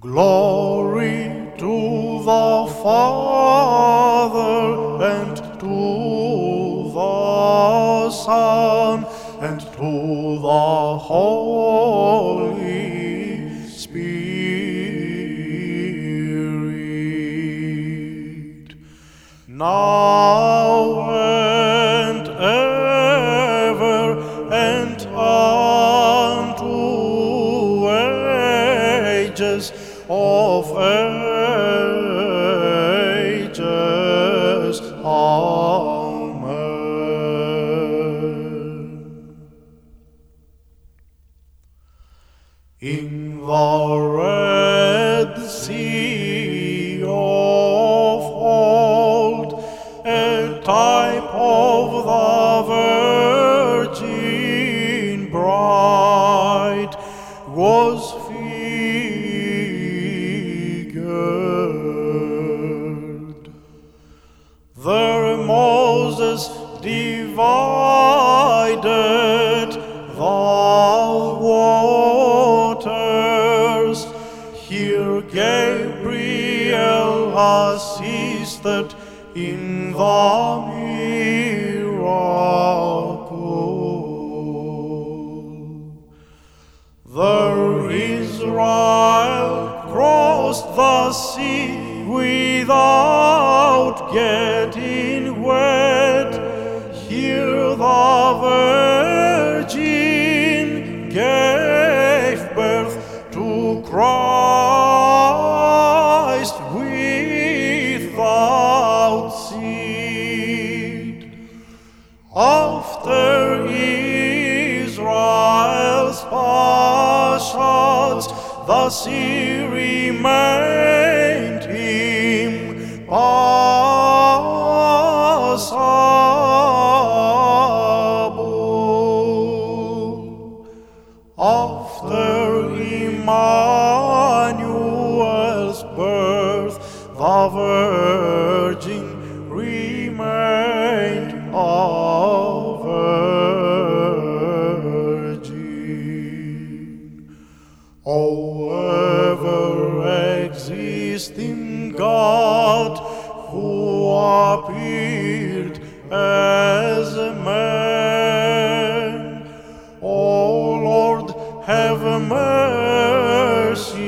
Glory to the Father and to the Son and to the Holy Spirit. Now and ever and unto ages of ages. Amen. In the Red Sea of old, a type of the Virgin bride was divided the waters. Here Gabriel assisted in the miracle. The Israel crossed the sea without getting After Israel's passions, the sea remained him passable. After Emmanuel's birth, the Virgin O ever existing God, who appeared as a man, O Lord, have mercy.